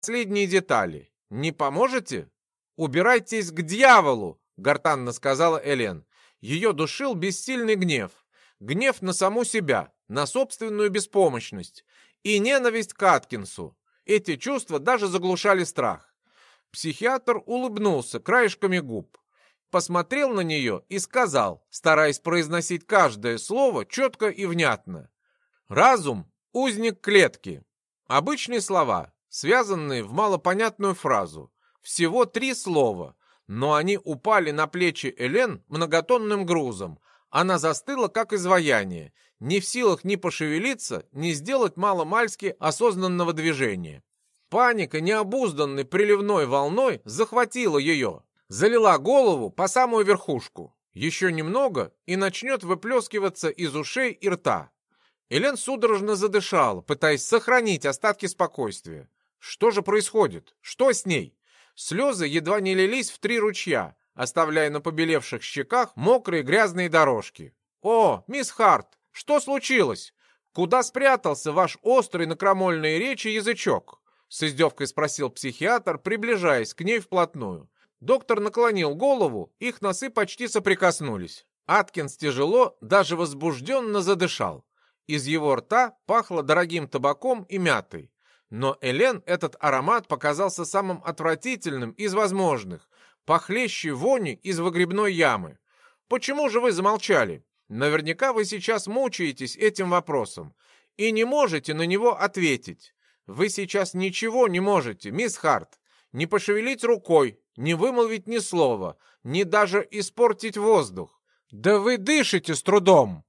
последние детали. Не поможете? Убирайтесь к дьяволу, гортанно сказала Элен. Ее душил бессильный гнев. Гнев на саму себя, на собственную беспомощность и ненависть к Аткинсу. Эти чувства даже заглушали страх. Психиатр улыбнулся краешками губ, посмотрел на нее и сказал, стараясь произносить каждое слово четко и внятно. «Разум — узник клетки». Обычные слова, связанные в малопонятную фразу. Всего три слова, но они упали на плечи Элен многотонным грузом. Она застыла, как изваяние, не в силах ни пошевелиться, ни сделать маломальски осознанного движения. Паника, необузданной приливной волной, захватила ее, залила голову по самую верхушку. Еще немного, и начнет выплескиваться из ушей и рта. Элен судорожно задышала, пытаясь сохранить остатки спокойствия. Что же происходит? Что с ней? Слезы едва не лились в три ручья, оставляя на побелевших щеках мокрые грязные дорожки. «О, мисс Харт, что случилось? Куда спрятался ваш острый на крамольные речи язычок?» С издевкой спросил психиатр, приближаясь к ней вплотную. Доктор наклонил голову, их носы почти соприкоснулись. Аткинс тяжело, даже возбужденно задышал. Из его рта пахло дорогим табаком и мятой. Но Элен этот аромат показался самым отвратительным из возможных, похлеще вони из выгребной ямы. Почему же вы замолчали? Наверняка вы сейчас мучаетесь этим вопросом и не можете на него ответить. Вы сейчас ничего не можете, мисс Харт. Не пошевелить рукой, не вымолвить ни слова, ни даже испортить воздух. Да вы дышите с трудом.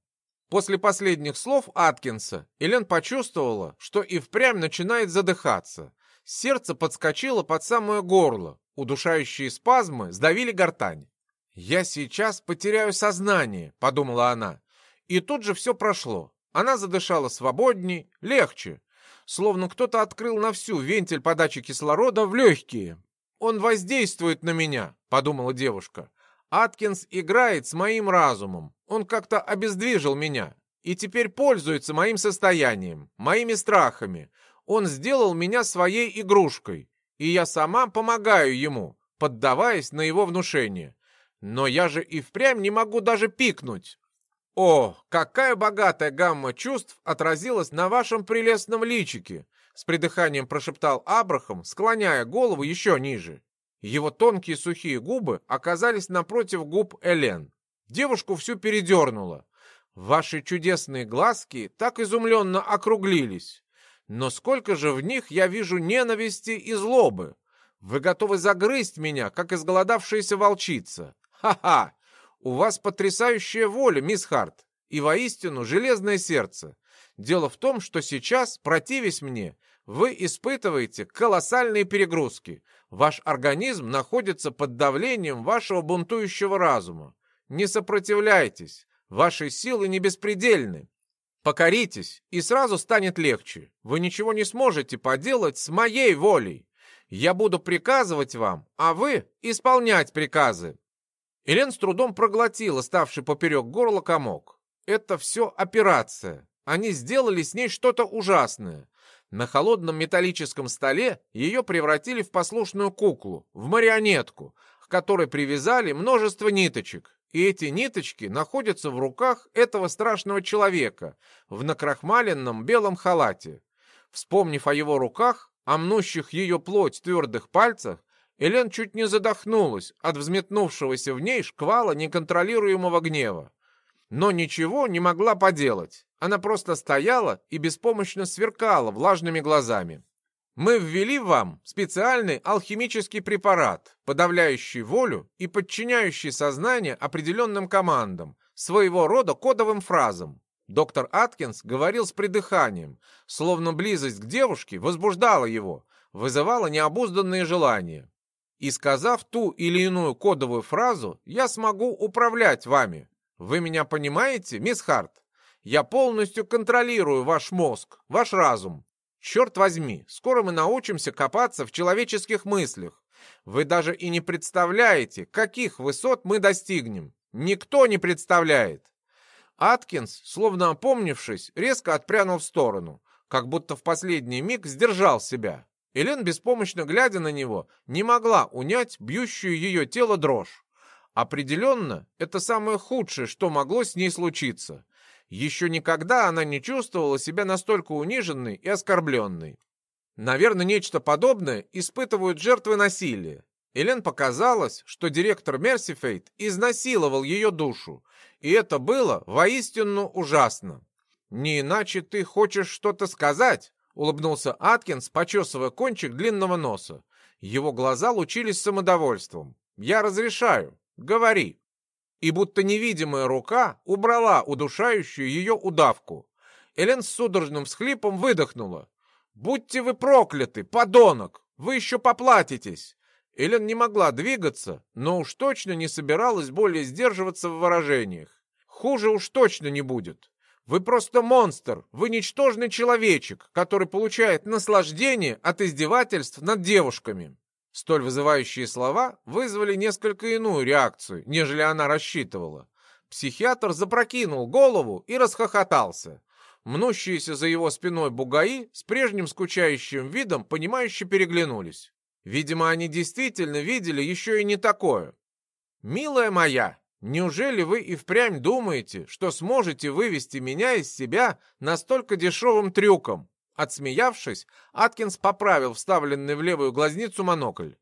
После последних слов Аткинса Элен почувствовала, что и впрямь начинает задыхаться. Сердце подскочило под самое горло, удушающие спазмы сдавили гортань. «Я сейчас потеряю сознание», — подумала она. И тут же все прошло. Она задышала свободней, легче, словно кто-то открыл на всю вентиль подачи кислорода в легкие. «Он воздействует на меня», — подумала девушка. Аткинс играет с моим разумом. Он как-то обездвижил меня и теперь пользуется моим состоянием, моими страхами. Он сделал меня своей игрушкой, и я сама помогаю ему, поддаваясь на его внушение. Но я же и впрямь не могу даже пикнуть. О, какая богатая гамма чувств отразилась на вашем прелестном личике, с придыханием прошептал Абрахам, склоняя голову еще ниже. Его тонкие сухие губы оказались напротив губ Элен. Девушку всю передернуло. Ваши чудесные глазки так изумленно округлились. Но сколько же в них я вижу ненависти и злобы. Вы готовы загрызть меня, как изголодавшаяся волчица. Ха-ха! У вас потрясающая воля, мисс Харт, и воистину железное сердце. Дело в том, что сейчас, противясь мне, вы испытываете колоссальные перегрузки. Ваш организм находится под давлением вашего бунтующего разума. Не сопротивляйтесь, ваши силы не беспредельны. Покоритесь, и сразу станет легче. Вы ничего не сможете поделать с моей волей. Я буду приказывать вам, а вы исполнять приказы. Элен с трудом проглотила ставший поперек горла комок. Это все операция. Они сделали с ней что-то ужасное. На холодном металлическом столе ее превратили в послушную куклу, в марионетку, к которой привязали множество ниточек. И эти ниточки находятся в руках этого страшного человека в накрахмаленном белом халате. Вспомнив о его руках, о мнущих ее плоть твердых пальцах, Элен чуть не задохнулась от взметнувшегося в ней шквала неконтролируемого гнева. Но ничего не могла поделать. Она просто стояла и беспомощно сверкала влажными глазами. Мы ввели вам специальный алхимический препарат, подавляющий волю и подчиняющий сознание определенным командам, своего рода кодовым фразам. Доктор Аткинс говорил с придыханием, словно близость к девушке возбуждала его, вызывала необузданные желания. И сказав ту или иную кодовую фразу, я смогу управлять вами. Вы меня понимаете, мисс Харт? Я полностью контролирую ваш мозг, ваш разум. Черт возьми, скоро мы научимся копаться в человеческих мыслях. Вы даже и не представляете, каких высот мы достигнем. Никто не представляет. Аткинс, словно опомнившись, резко отпрянул в сторону, как будто в последний миг сдержал себя. Элен, беспомощно глядя на него, не могла унять бьющую ее тело дрожь. Определенно, это самое худшее, что могло с ней случиться. Еще никогда она не чувствовала себя настолько униженной и оскорбленной. Наверное, нечто подобное испытывают жертвы насилия. Элен показалось, что директор Мерсифейт изнасиловал ее душу, и это было воистину ужасно. «Не иначе ты хочешь что-то сказать?» — улыбнулся Аткинс, почесывая кончик длинного носа. Его глаза лучились самодовольством. «Я разрешаю. Говори». И будто невидимая рука убрала удушающую ее удавку. Элен с судорожным всхлипом выдохнула. «Будьте вы прокляты, подонок! Вы еще поплатитесь!» Элен не могла двигаться, но уж точно не собиралась более сдерживаться в выражениях. Хуже уж точно не будет. Вы просто монстр, вы ничтожный человечек, который получает наслаждение от издевательств над девушками. Столь вызывающие слова вызвали несколько иную реакцию, нежели она рассчитывала. Психиатр запрокинул голову и расхохотался. Мнущиеся за его спиной бугаи с прежним скучающим видом, понимающе переглянулись. Видимо, они действительно видели еще и не такое. «Милая моя, неужели вы и впрямь думаете, что сможете вывести меня из себя настолько дешевым трюком?» Отсмеявшись, Аткинс поправил вставленный в левую глазницу монокль.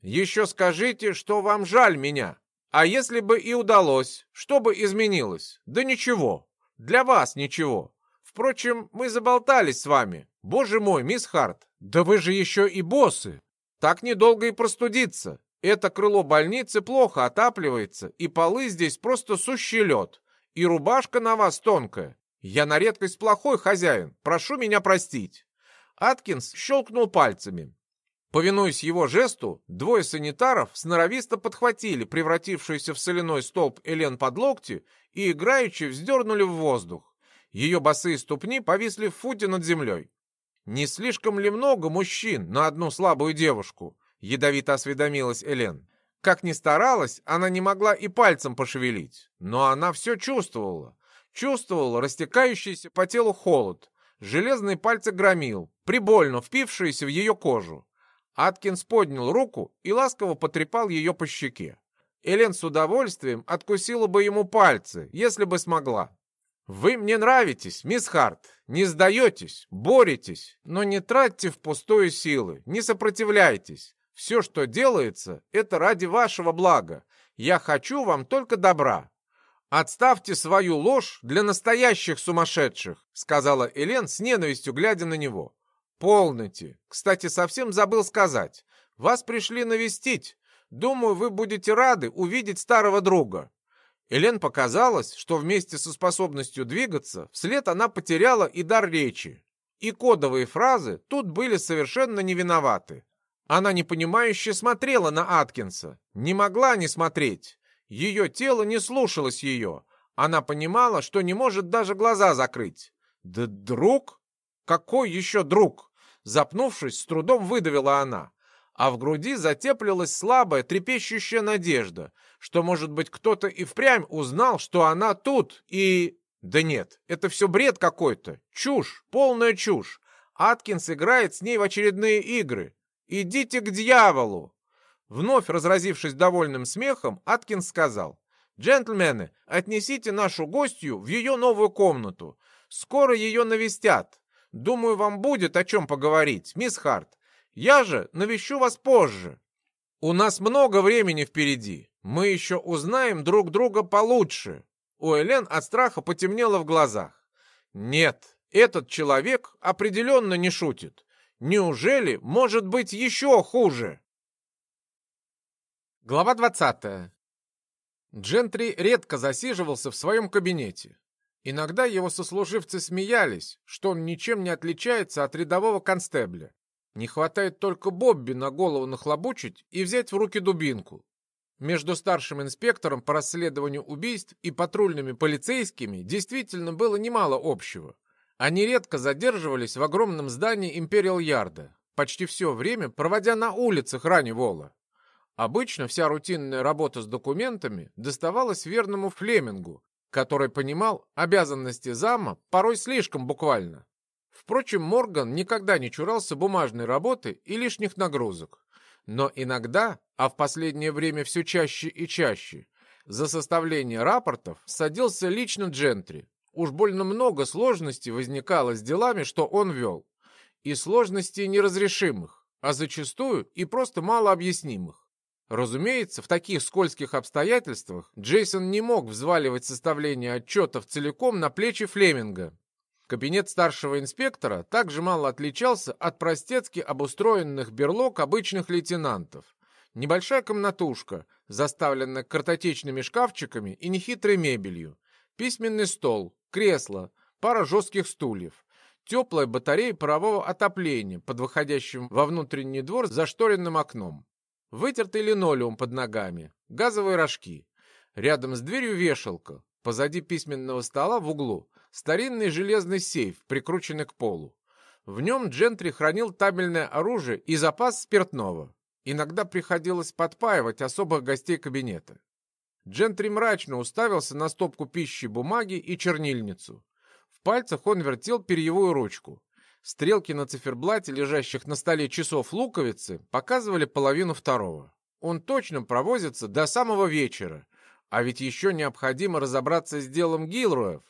«Еще скажите, что вам жаль меня. А если бы и удалось, что бы изменилось? Да ничего. Для вас ничего. Впрочем, мы заболтались с вами. Боже мой, мисс Харт, да вы же еще и боссы. Так недолго и простудиться. Это крыло больницы плохо отапливается, и полы здесь просто сущий лед. И рубашка на вас тонкая. Я на редкость плохой хозяин. Прошу меня простить. Аткинс щелкнул пальцами. Повинуясь его жесту, двое санитаров сноровисто подхватили превратившуюся в соляной столб Элен под локти и играючи вздернули в воздух. Ее босые ступни повисли в футе над землей. «Не слишком ли много мужчин на одну слабую девушку?» — ядовито осведомилась Элен. Как ни старалась, она не могла и пальцем пошевелить, но она все чувствовала. Чувствовала растекающийся по телу холод. Железные пальцы громил, прибольно впившиеся в ее кожу. Аткинс поднял руку и ласково потрепал ее по щеке. Элен с удовольствием откусила бы ему пальцы, если бы смогла. «Вы мне нравитесь, мисс Харт. Не сдаетесь, боретесь, но не тратьте впустую силы, не сопротивляйтесь. Все, что делается, это ради вашего блага. Я хочу вам только добра. «Отставьте свою ложь для настоящих сумасшедших», сказала Элен с ненавистью, глядя на него. «Полноте. Кстати, совсем забыл сказать. Вас пришли навестить. Думаю, вы будете рады увидеть старого друга. Элен показалось, что вместе со способностью двигаться, вслед она потеряла и дар речи. И кодовые фразы тут были совершенно не виноваты. Она непонимающе смотрела на Аткинса. Не могла не смотреть. Ее тело не слушалось ее. Она понимала, что не может даже глаза закрыть. «Да друг? Какой еще друг?» Запнувшись, с трудом выдавила она а в груди затеплилась слабая, трепещущая надежда, что, может быть, кто-то и впрямь узнал, что она тут, и... Да нет, это все бред какой-то, чушь, полная чушь. Аткинс играет с ней в очередные игры. Идите к дьяволу! Вновь разразившись довольным смехом, Аткинс сказал, «Джентльмены, отнесите нашу гостью в ее новую комнату. Скоро ее навестят. Думаю, вам будет о чем поговорить, мисс Харт. Я же навещу вас позже. У нас много времени впереди. Мы еще узнаем друг друга получше. У Элен от страха потемнело в глазах. Нет, этот человек определенно не шутит. Неужели может быть еще хуже? Глава 20. Джентри редко засиживался в своем кабинете. Иногда его сослуживцы смеялись, что он ничем не отличается от рядового констебля. Не хватает только Бобби на голову нахлобучить и взять в руки дубинку. Между старшим инспектором по расследованию убийств и патрульными полицейскими действительно было немало общего. Они редко задерживались в огромном здании Империал Ярда, почти все время проводя на улицах Ранневола. Обычно вся рутинная работа с документами доставалась верному Флемингу, который понимал обязанности зама порой слишком буквально. Впрочем, Морган никогда не чурался бумажной работы и лишних нагрузок. Но иногда, а в последнее время все чаще и чаще, за составление рапортов садился лично Джентри. Уж больно много сложностей возникало с делами, что он вел. И сложностей неразрешимых, а зачастую и просто малообъяснимых. Разумеется, в таких скользких обстоятельствах Джейсон не мог взваливать составление отчетов целиком на плечи Флеминга. Кабинет старшего инспектора также мало отличался от простецки обустроенных берлог обычных лейтенантов. Небольшая комнатушка, заставленная картотечными шкафчиками и нехитрой мебелью, письменный стол, кресло, пара жестких стульев, теплая батарея парового отопления под выходящим во внутренний двор зашторенным окном. Вытертый линолеум под ногами, газовые рожки. Рядом с дверью вешалка. Позади письменного стола в углу старинный железный сейф, прикрученный к полу. В нем Джентри хранил табельное оружие и запас спиртного. Иногда приходилось подпаивать особых гостей кабинета. Джентри мрачно уставился на стопку пищи, бумаги и чернильницу. В пальцах он вертел перьевую ручку. Стрелки на циферблате, лежащих на столе часов луковицы, показывали половину второго. Он точно провозится до самого вечера, а ведь еще необходимо разобраться с делом Гилруев.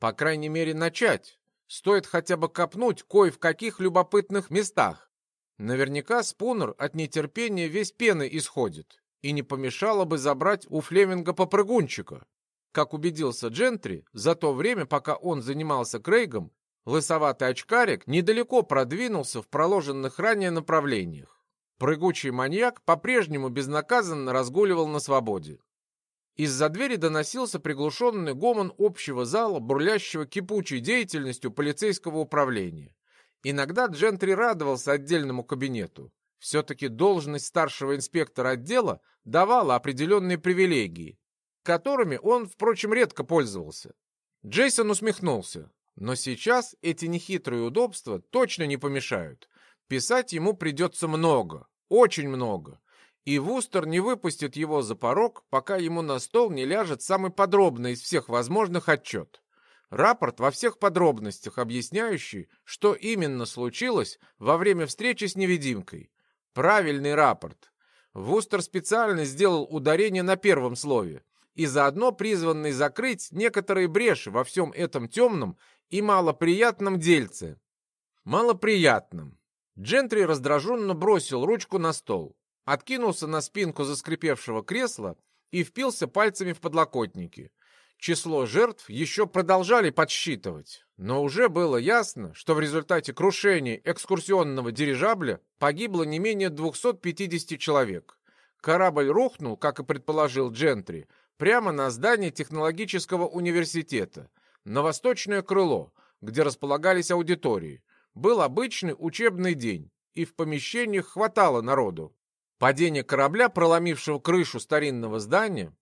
По крайней мере, начать. Стоит хотя бы копнуть кое в каких любопытных местах. Наверняка Спунер от нетерпения весь пены исходит, и не помешало бы забрать у Флеминга попрыгунчика. Как убедился Джентри, за то время, пока он занимался Крейгом, Лысоватый очкарик недалеко продвинулся в проложенных ранее направлениях. Прыгучий маньяк по-прежнему безнаказанно разгуливал на свободе. Из-за двери доносился приглушенный гомон общего зала, бурлящего кипучей деятельностью полицейского управления. Иногда Джентри радовался отдельному кабинету. Все-таки должность старшего инспектора отдела давала определенные привилегии, которыми он, впрочем, редко пользовался. Джейсон усмехнулся. Но сейчас эти нехитрые удобства точно не помешают. Писать ему придется много, очень много. И Вустер не выпустит его за порог, пока ему на стол не ляжет самый подробный из всех возможных отчет. Рапорт во всех подробностях, объясняющий, что именно случилось во время встречи с невидимкой. Правильный рапорт. Вустер специально сделал ударение на первом слове и заодно призванный закрыть некоторые бреши во всем этом темном и малоприятном дельце. Малоприятном. Джентри раздраженно бросил ручку на стол, откинулся на спинку заскрипевшего кресла и впился пальцами в подлокотники. Число жертв еще продолжали подсчитывать, но уже было ясно, что в результате крушения экскурсионного дирижабля погибло не менее 250 человек. Корабль рухнул, как и предположил Джентри, прямо на здание технологического университета – на восточное крыло, где располагались аудитории. Был обычный учебный день, и в помещениях хватало народу. Падение корабля, проломившего крышу старинного здания,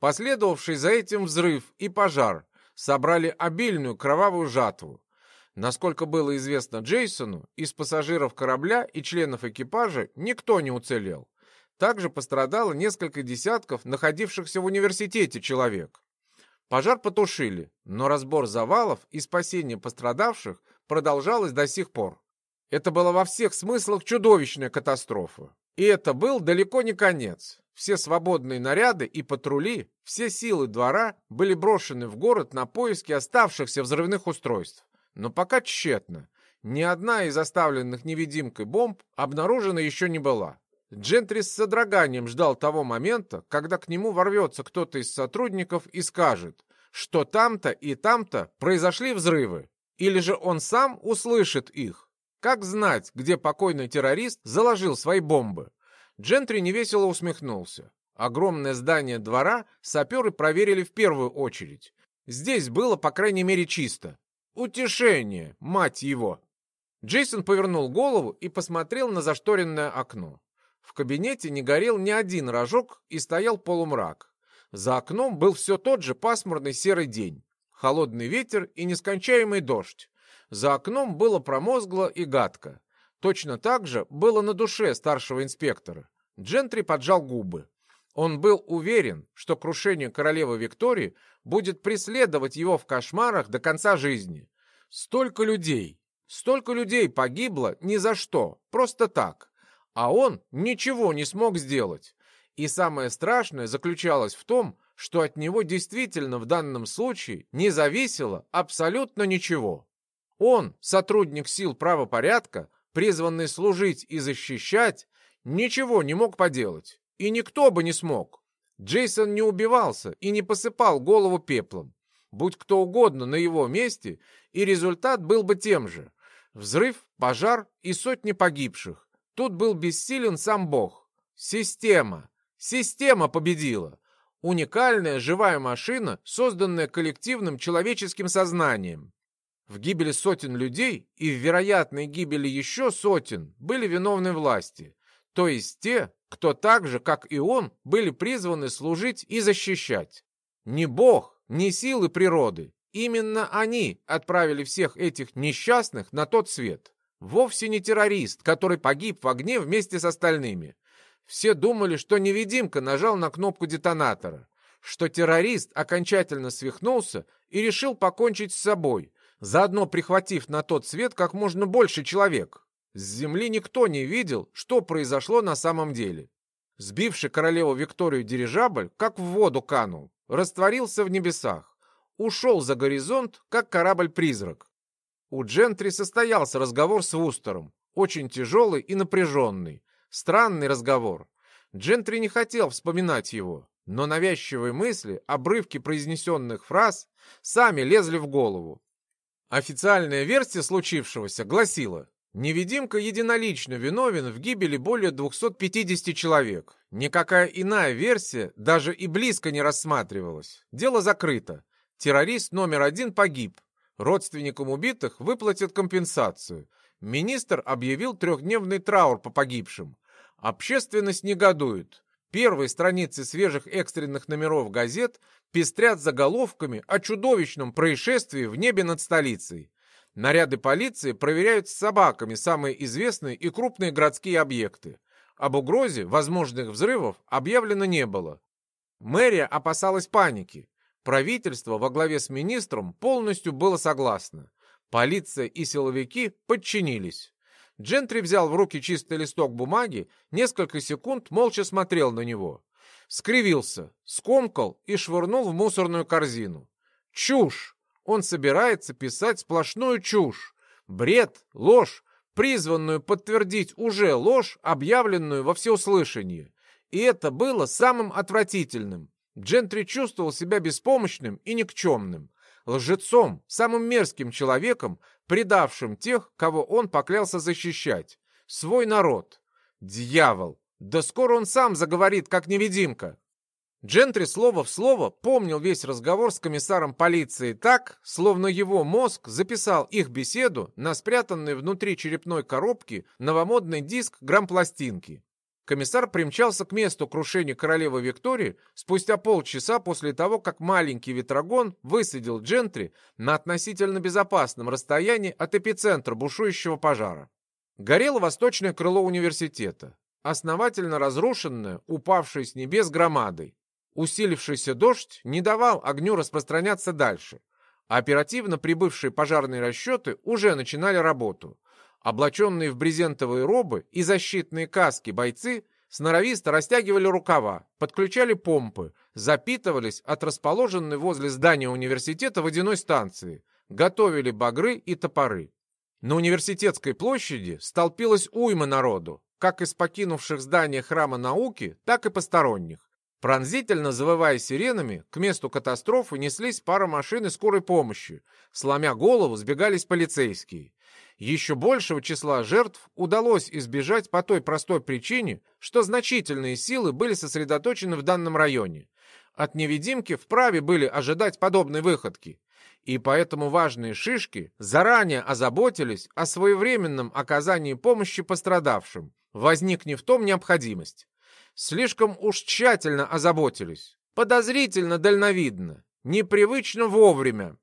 последовавший за этим взрыв и пожар, собрали обильную кровавую жатву. Насколько было известно Джейсону, из пассажиров корабля и членов экипажа никто не уцелел. Также пострадало несколько десятков находившихся в университете человек. Пожар потушили, но разбор завалов и спасение пострадавших продолжалось до сих пор. Это была во всех смыслах чудовищная катастрофа. И это был далеко не конец. Все свободные наряды и патрули, все силы двора были брошены в город на поиски оставшихся взрывных устройств. Но пока тщетно. Ни одна из оставленных невидимкой бомб обнаружена еще не была. Джентри с содроганием ждал того момента, когда к нему ворвется кто-то из сотрудников и скажет, что там-то и там-то произошли взрывы, или же он сам услышит их. Как знать, где покойный террорист заложил свои бомбы? Джентри невесело усмехнулся. Огромное здание двора саперы проверили в первую очередь. Здесь было, по крайней мере, чисто. Утешение, мать его! Джейсон повернул голову и посмотрел на зашторенное окно. В кабинете не горел ни один рожок и стоял полумрак. За окном был все тот же пасмурный серый день, холодный ветер и нескончаемый дождь. За окном было промозгло и гадко. Точно так же было на душе старшего инспектора. Джентри поджал губы. Он был уверен, что крушение королевы Виктории будет преследовать его в кошмарах до конца жизни. Столько людей, Столько людей погибло ни за что, просто так. А он ничего не смог сделать. И самое страшное заключалось в том, что от него действительно в данном случае не зависело абсолютно ничего. Он, сотрудник сил правопорядка, призванный служить и защищать, ничего не мог поделать. И никто бы не смог. Джейсон не убивался и не посыпал голову пеплом. Будь кто угодно на его месте, и результат был бы тем же. Взрыв, пожар и сотни погибших. Тут был бессилен сам Бог. Система. Система победила. Уникальная живая машина, созданная коллективным человеческим сознанием. В гибели сотен людей и в вероятной гибели еще сотен были виновны власти, то есть те, кто так же, как и он, были призваны служить и защищать. Не Бог, не силы природы. Именно они отправили всех этих несчастных на тот свет. Вовсе не террорист, который погиб в огне вместе с остальными. Все думали, что невидимка нажал на кнопку детонатора, что террорист окончательно свихнулся и решил покончить с собой, заодно прихватив на тот свет как можно больше человек. С земли никто не видел, что произошло на самом деле. Сбивший королеву Викторию дирижабль, как в воду канул, растворился в небесах, ушел за горизонт, как корабль-призрак. У Джентри состоялся разговор с Вустером, очень тяжелый и напряженный, странный разговор. Джентри не хотел вспоминать его, но навязчивые мысли, обрывки произнесенных фраз сами лезли в голову. Официальная версия случившегося гласила, невидимка единолично виновен в гибели более 250 человек. Никакая иная версия даже и близко не рассматривалась. Дело закрыто. Террорист номер один погиб. Родственникам убитых выплатят компенсацию. Министр объявил трехдневный траур по погибшим. Общественность негодует. Первые страницы свежих экстренных номеров газет пестрят заголовками о чудовищном происшествии в небе над столицей. Наряды полиции проверяют с собаками самые известные и крупные городские объекты. Об угрозе возможных взрывов объявлено не было. Мэрия опасалась паники. Правительство во главе с министром полностью было согласно. Полиция и силовики подчинились. Джентри взял в руки чистый листок бумаги, несколько секунд молча смотрел на него. Скривился, скомкал и швырнул в мусорную корзину. Чушь! Он собирается писать сплошную чушь. Бред, ложь, призванную подтвердить уже ложь, объявленную во всеуслышание. И это было самым отвратительным. Джентри чувствовал себя беспомощным и никчемным лжецом, самым мерзким человеком, предавшим тех, кого он поклялся защищать. Свой народ. Дьявол! Да скоро он сам заговорит, как невидимка. Джентри слово в слово помнил весь разговор с комиссаром полиции так, словно его мозг записал их беседу на спрятанный внутри черепной коробки новомодный диск грампластинки. Комиссар примчался к месту крушения королевы Виктории спустя полчаса после того, как маленький ветрогон высадил джентри на относительно безопасном расстоянии от эпицентра бушующего пожара. Горело восточное крыло университета, основательно разрушенное, упавшее с небес громадой. Усилившийся дождь не давал огню распространяться дальше. Оперативно прибывшие пожарные расчеты уже начинали работу. Облаченные в брезентовые робы и защитные каски бойцы сноровисто растягивали рукава, подключали помпы, запитывались от расположенной возле здания университета водяной станции, готовили багры и топоры. На университетской площади столпилась уйма народу, как из покинувших здание храма науки, так и посторонних. Пронзительно завывая сиренами, к месту катастрофы неслись пара машин и скорой помощи. Сломя голову, сбегались полицейские. Еще большего числа жертв удалось избежать по той простой причине, что значительные силы были сосредоточены в данном районе. От невидимки вправе были ожидать подобной выходки. И поэтому важные шишки заранее озаботились о своевременном оказании помощи пострадавшим, возникне в том необходимость. Слишком уж тщательно озаботились, подозрительно дальновидно, непривычно вовремя,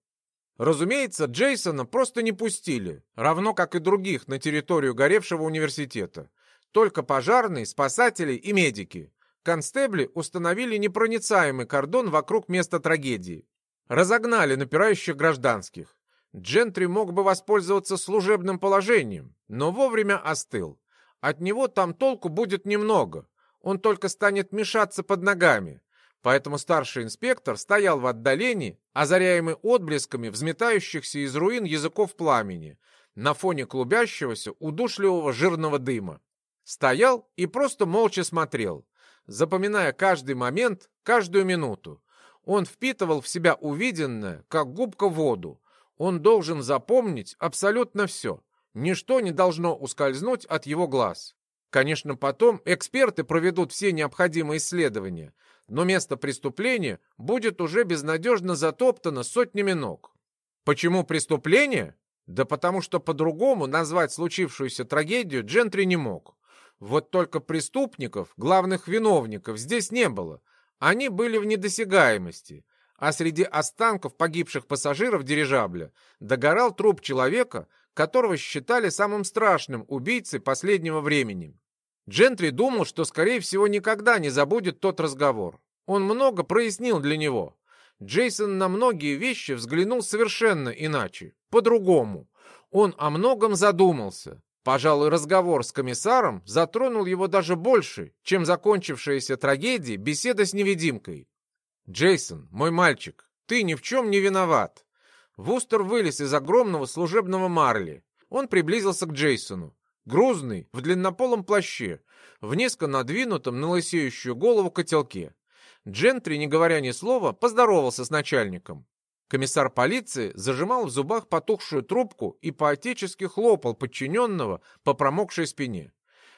Разумеется, Джейсона просто не пустили, равно как и других на территорию горевшего университета. Только пожарные, спасатели и медики. Констебли установили непроницаемый кордон вокруг места трагедии. Разогнали напирающих гражданских. Джентри мог бы воспользоваться служебным положением, но вовремя остыл. От него там толку будет немного. Он только станет мешаться под ногами. Поэтому старший инспектор стоял в отдалении, озаряемый отблесками взметающихся из руин языков пламени, на фоне клубящегося удушливого жирного дыма. Стоял и просто молча смотрел, запоминая каждый момент, каждую минуту. Он впитывал в себя увиденное, как губка воду. Он должен запомнить абсолютно все. Ничто не должно ускользнуть от его глаз. Конечно, потом эксперты проведут все необходимые исследования, но место преступления будет уже безнадежно затоптано сотнями ног. Почему преступление? Да потому что по-другому назвать случившуюся трагедию Джентри не мог. Вот только преступников, главных виновников, здесь не было. Они были в недосягаемости. А среди останков погибших пассажиров дирижабля догорал труп человека, которого считали самым страшным убийцей последнего времени. Джентри думал, что, скорее всего, никогда не забудет тот разговор. Он много прояснил для него. Джейсон на многие вещи взглянул совершенно иначе, по-другому. Он о многом задумался. Пожалуй, разговор с комиссаром затронул его даже больше, чем закончившаяся трагедия беседа с невидимкой. «Джейсон, мой мальчик, ты ни в чем не виноват». Вустер вылез из огромного служебного марли. Он приблизился к Джейсону. Грузный, в длиннополом плаще, в низко надвинутом на лысеющую голову котелке. Джентри, не говоря ни слова, поздоровался с начальником. Комиссар полиции зажимал в зубах потухшую трубку и поотечески хлопал подчиненного по промокшей спине.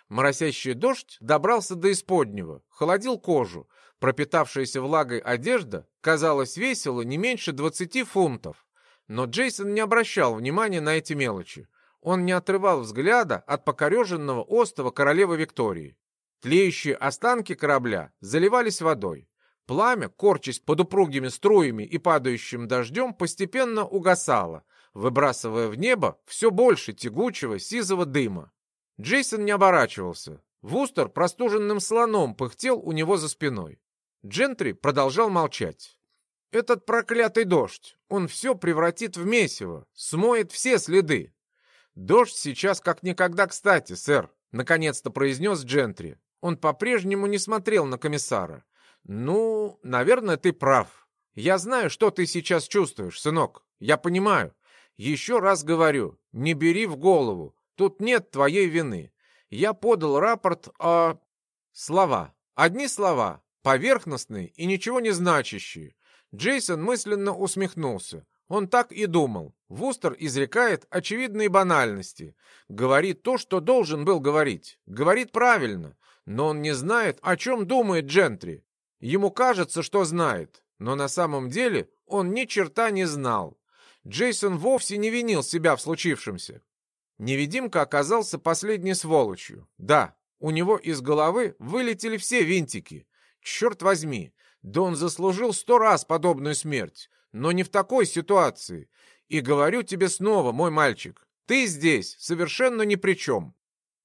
Моросящий дождь добрался до исподнего, холодил кожу. Пропитавшаяся влагой одежда, казалось, весила не меньше 20 фунтов. Но Джейсон не обращал внимания на эти мелочи. Он не отрывал взгляда от покореженного остова королевы Виктории. Тлеющие останки корабля заливались водой. Пламя, корчась под упругими струями и падающим дождем, постепенно угасало, выбрасывая в небо все больше тягучего сизого дыма. Джейсон не оборачивался. Вустер простуженным слоном пыхтел у него за спиной. Джентри продолжал молчать. «Этот проклятый дождь, он все превратит в месиво, смоет все следы. «Дождь сейчас как никогда кстати, сэр», — наконец-то произнес Джентри. Он по-прежнему не смотрел на комиссара. «Ну, наверное, ты прав. Я знаю, что ты сейчас чувствуешь, сынок. Я понимаю. Еще раз говорю, не бери в голову. Тут нет твоей вины. Я подал рапорт о...» Слова. Одни слова. Поверхностные и ничего не значащие. Джейсон мысленно усмехнулся. Он так и думал. Вустер изрекает очевидные банальности. Говорит то, что должен был говорить. Говорит правильно. Но он не знает, о чем думает Джентри. Ему кажется, что знает. Но на самом деле он ни черта не знал. Джейсон вовсе не винил себя в случившемся. Невидимка оказался последней сволочью. Да, у него из головы вылетели все винтики. Черт возьми, да он заслужил сто раз подобную смерть но не в такой ситуации. И говорю тебе снова, мой мальчик, ты здесь совершенно ни при чем.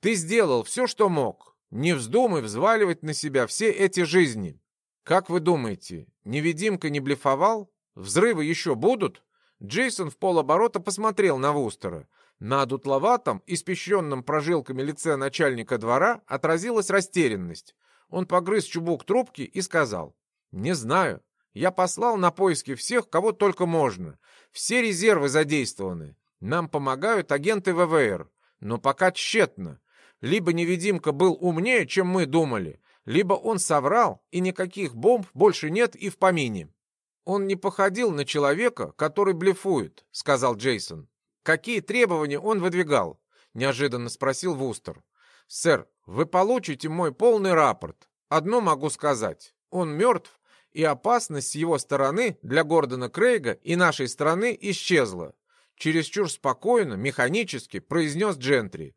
Ты сделал все, что мог. Не вздумай взваливать на себя все эти жизни. Как вы думаете, невидимка не блефовал? Взрывы еще будут? Джейсон в полоборота посмотрел на Вустера. На дутловатом, испещренном прожилками лице начальника двора отразилась растерянность. Он погрыз чубук трубки и сказал, «Не знаю. Я послал на поиски всех, кого только можно. Все резервы задействованы. Нам помогают агенты ВВР. Но пока тщетно. Либо невидимка был умнее, чем мы думали, либо он соврал, и никаких бомб больше нет и в помине. Он не походил на человека, который блефует, сказал Джейсон. Какие требования он выдвигал? Неожиданно спросил Вустер. Сэр, вы получите мой полный рапорт. Одно могу сказать. Он мертв и опасность с его стороны для Гордона Крейга и нашей страны исчезла. Чересчур спокойно, механически произнес Джентри.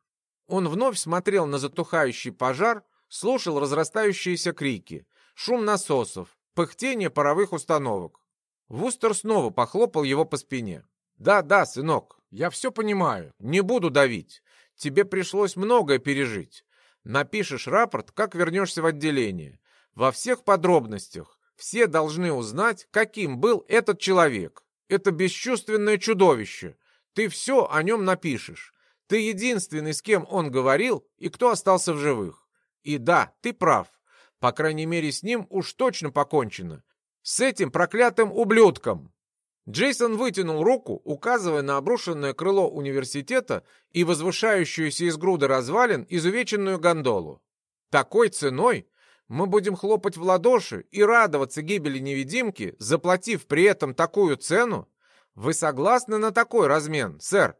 Он вновь смотрел на затухающий пожар, слушал разрастающиеся крики, шум насосов, пыхтение паровых установок. Вустер снова похлопал его по спине. «Да, да, сынок, я все понимаю, не буду давить. Тебе пришлось многое пережить. Напишешь рапорт, как вернешься в отделение. Во всех подробностях, все должны узнать, каким был этот человек. Это бесчувственное чудовище. Ты все о нем напишешь. Ты единственный, с кем он говорил и кто остался в живых. И да, ты прав. По крайней мере, с ним уж точно покончено. С этим проклятым ублюдком. Джейсон вытянул руку, указывая на обрушенное крыло университета и возвышающуюся из груды развалин изувеченную гондолу. Такой ценой мы будем хлопать в ладоши и радоваться гибели невидимки, заплатив при этом такую цену? Вы согласны на такой размен, сэр?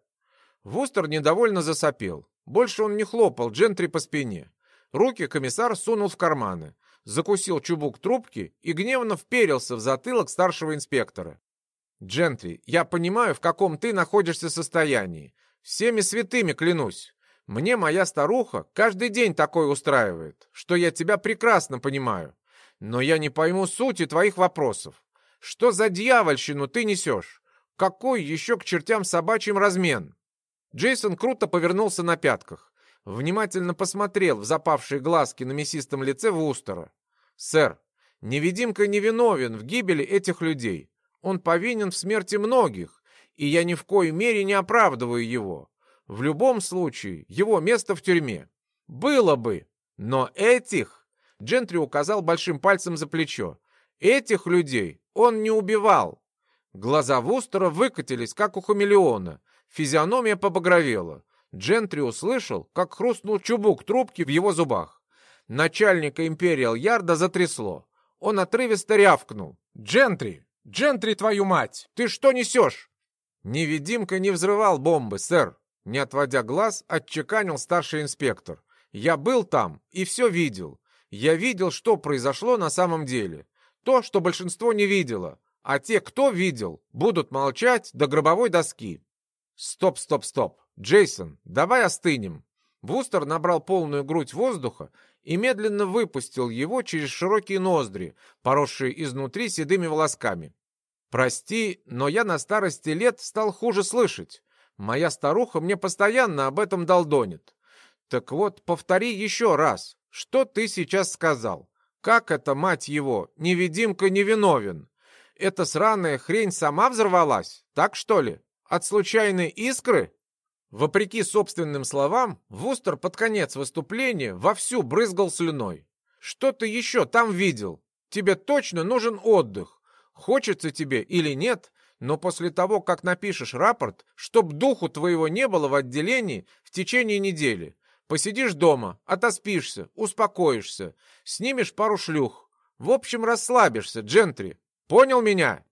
Вустер недовольно засопел. Больше он не хлопал джентри по спине. Руки комиссар сунул в карманы, закусил чубук трубки и гневно вперился в затылок старшего инспектора. «Джентри, я понимаю, в каком ты находишься состоянии. Всеми святыми клянусь. Мне моя старуха каждый день такое устраивает, что я тебя прекрасно понимаю. Но я не пойму сути твоих вопросов. Что за дьявольщину ты несешь? Какой еще к чертям собачьим размен?» Джейсон круто повернулся на пятках. Внимательно посмотрел в запавшие глазки на мясистом лице Вустера. «Сэр, невидимка невиновен в гибели этих людей. Он повинен в смерти многих, и я ни в коей мере не оправдываю его. В любом случае, его место в тюрьме. Было бы. Но этих...» Джентри указал большим пальцем за плечо. «Этих людей он не убивал». Глаза Вустера выкатились, как у хамелеона. Физиономия побагровела. Джентри услышал, как хрустнул чубук трубки в его зубах. Начальника Империал Ярда затрясло. Он отрывисто рявкнул. «Джентри! «Джентри, твою мать! Ты что несешь?» «Невидимка не взрывал бомбы, сэр!» Не отводя глаз, отчеканил старший инспектор. «Я был там и все видел. Я видел, что произошло на самом деле. То, что большинство не видело. А те, кто видел, будут молчать до гробовой доски». «Стоп, стоп, стоп! Джейсон, давай остынем!» Бустер набрал полную грудь воздуха и медленно выпустил его через широкие ноздри, поросшие изнутри седыми волосками. «Прости, но я на старости лет стал хуже слышать. Моя старуха мне постоянно об этом долдонит. Так вот, повтори еще раз, что ты сейчас сказал? Как это, мать его, невидимка невиновен? Эта сраная хрень сама взорвалась, так что ли? От случайной искры?» Вопреки собственным словам, Вустер под конец выступления вовсю брызгал слюной. «Что ты еще там видел? Тебе точно нужен отдых. Хочется тебе или нет, но после того, как напишешь рапорт, чтоб духу твоего не было в отделении в течение недели. Посидишь дома, отоспишься, успокоишься, снимешь пару шлюх. В общем, расслабишься, джентри. Понял меня?»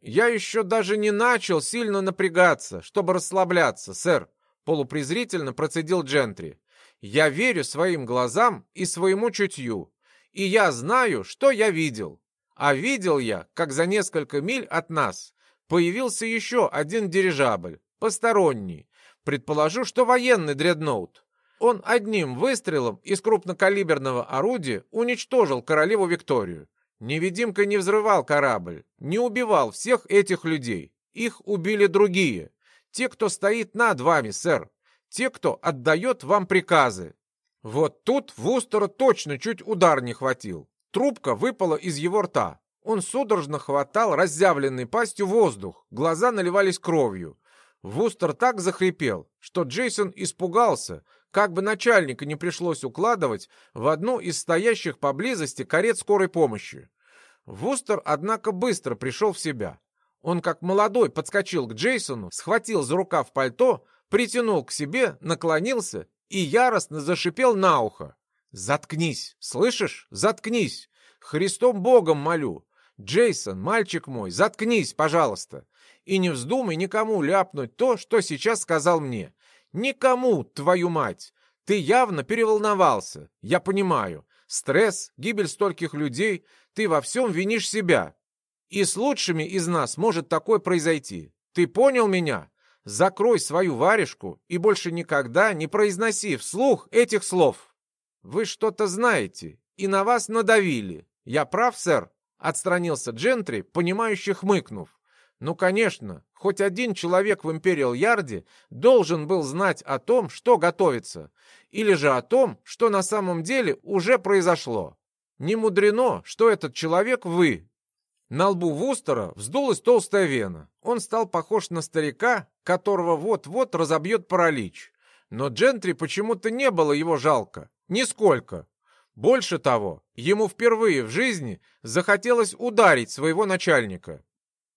«Я еще даже не начал сильно напрягаться, чтобы расслабляться, сэр», полупрезрительно процедил Джентри. «Я верю своим глазам и своему чутью, и я знаю, что я видел. А видел я, как за несколько миль от нас появился еще один дирижабль, посторонний. Предположу, что военный дредноут. Он одним выстрелом из крупнокалиберного орудия уничтожил королеву Викторию. Невидимка не взрывал корабль, не убивал всех этих людей. Их убили другие. Те, кто стоит над вами, сэр. Те, кто отдает вам приказы. Вот тут Вустера точно чуть удар не хватил. Трубка выпала из его рта. Он судорожно хватал разъявленной пастью воздух. Глаза наливались кровью. Вустер так захрипел, что Джейсон испугался, как бы начальника не пришлось укладывать в одну из стоящих поблизости карет скорой помощи. Вустер, однако, быстро пришел в себя. Он, как молодой, подскочил к Джейсону, схватил за рукав пальто, притянул к себе, наклонился и яростно зашипел на ухо. «Заткнись! Слышишь? Заткнись! Христом Богом молю! Джейсон, мальчик мой, заткнись, пожалуйста! И не вздумай никому ляпнуть то, что сейчас сказал мне. Никому, твою мать! Ты явно переволновался, я понимаю. Стресс, гибель стольких людей, ты во всем винишь себя. И с лучшими из нас может такое произойти. Ты понял меня? Закрой свою варежку и больше никогда не произноси вслух этих слов. Вы что-то знаете, и на вас надавили. Я прав, сэр?» Отстранился Джентри, понимающе хмыкнув. «Ну, конечно, хоть один человек в Империал Ярде должен был знать о том, что готовится, или же о том, что на самом деле уже произошло. Не мудрено, что этот человек вы, На лбу Вустера вздулась толстая вена. Он стал похож на старика, которого вот-вот разобьет паралич. Но Джентри почему-то не было его жалко. Нисколько. Больше того, ему впервые в жизни захотелось ударить своего начальника.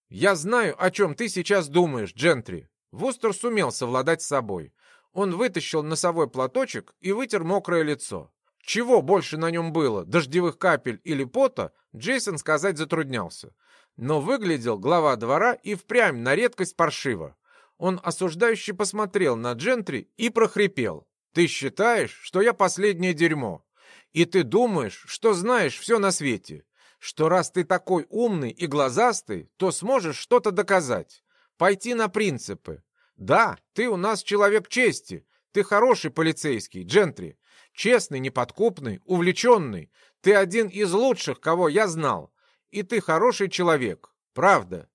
«Я знаю, о чем ты сейчас думаешь, Джентри». Вустер сумел совладать с собой. Он вытащил носовой платочек и вытер мокрое лицо. Чего больше на нем было, дождевых капель или пота, Джейсон сказать затруднялся. Но выглядел глава двора и впрямь на редкость паршиво. Он осуждающе посмотрел на Джентри и прохрипел. «Ты считаешь, что я последнее дерьмо? И ты думаешь, что знаешь все на свете? Что раз ты такой умный и глазастый, то сможешь что-то доказать? Пойти на принципы? Да, ты у нас человек чести. Ты хороший полицейский, Джентри. Честный, неподкупный, увлеченный. Ты один из лучших, кого я знал. И ты хороший человек. Правда.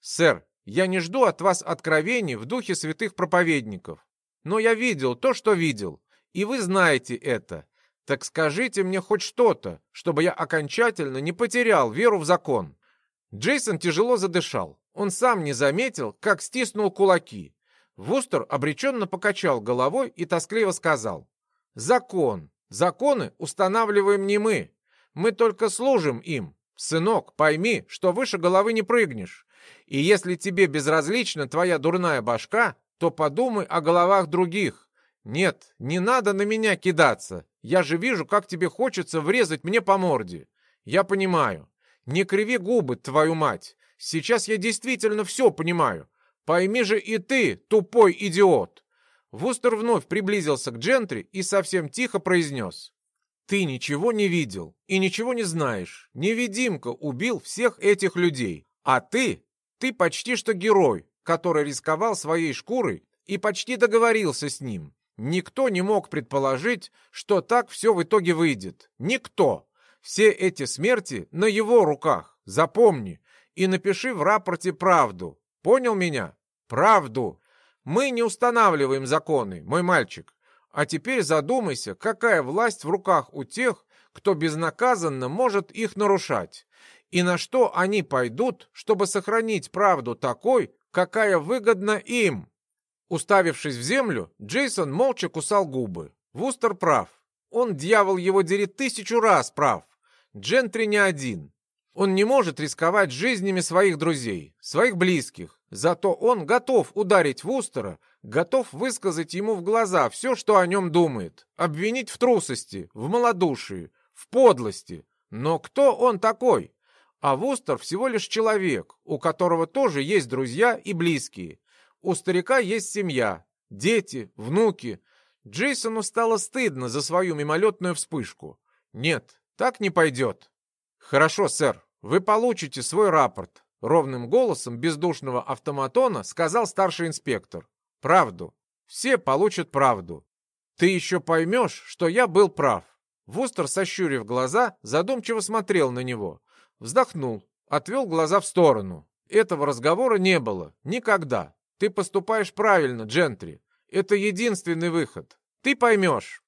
Сэр, я не жду от вас откровений в духе святых проповедников. Но я видел то, что видел. И вы знаете это. Так скажите мне хоть что-то, чтобы я окончательно не потерял веру в закон. Джейсон тяжело задышал. Он сам не заметил, как стиснул кулаки. Вустер обреченно покачал головой и тоскливо сказал. Закон. Законы устанавливаем не мы. Мы только служим им. Сынок, пойми, что выше головы не прыгнешь. И если тебе безразлична твоя дурная башка, то подумай о головах других. Нет, не надо на меня кидаться. Я же вижу, как тебе хочется врезать мне по морде. Я понимаю. Не криви губы, твою мать. Сейчас я действительно все понимаю. Пойми же и ты, тупой идиот. Вустер вновь приблизился к Джентри и совсем тихо произнес. «Ты ничего не видел и ничего не знаешь. Невидимка убил всех этих людей. А ты, ты почти что герой, который рисковал своей шкурой и почти договорился с ним. Никто не мог предположить, что так все в итоге выйдет. Никто. Все эти смерти на его руках. Запомни и напиши в рапорте правду. Понял меня? Правду. Мы не устанавливаем законы, мой мальчик. А теперь задумайся, какая власть в руках у тех, кто безнаказанно может их нарушать. И на что они пойдут, чтобы сохранить правду такой, какая выгодна им? Уставившись в землю, Джейсон молча кусал губы. Вустер прав. Он, дьявол, его дерет тысячу раз прав. Джентри не один. Он не может рисковать жизнями своих друзей, своих близких. Зато он готов ударить Вустера, готов высказать ему в глаза все, что о нем думает, обвинить в трусости, в малодушии, в подлости. Но кто он такой? А Вустер всего лишь человек, у которого тоже есть друзья и близкие. У старика есть семья, дети, внуки. Джейсону стало стыдно за свою мимолетную вспышку. Нет, так не пойдет. «Хорошо, сэр, вы получите свой рапорт», — ровным голосом бездушного автоматона сказал старший инспектор. «Правду. Все получат правду. Ты еще поймешь, что я был прав». Вустер, сощурив глаза, задумчиво смотрел на него. Вздохнул, отвел глаза в сторону. Этого разговора не было. Никогда. Ты поступаешь правильно, Джентри. Это единственный выход. Ты поймешь.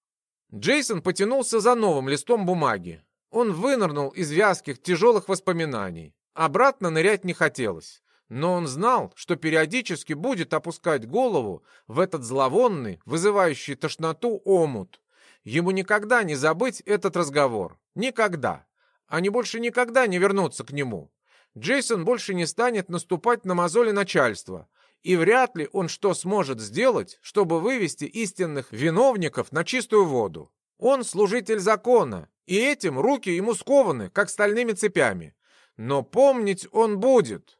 Джейсон потянулся за новым листом бумаги. Он вынырнул из вязких, тяжелых воспоминаний. Обратно нырять не хотелось. Но он знал, что периодически будет опускать голову в этот зловонный, вызывающий тошноту омут. Ему никогда не забыть этот разговор. Никогда. Они больше никогда не вернутся к нему. Джейсон больше не станет наступать на мозоли начальства. И вряд ли он что сможет сделать, чтобы вывести истинных виновников на чистую воду. Он служитель закона, и этим руки ему скованы, как стальными цепями. Но помнить он будет.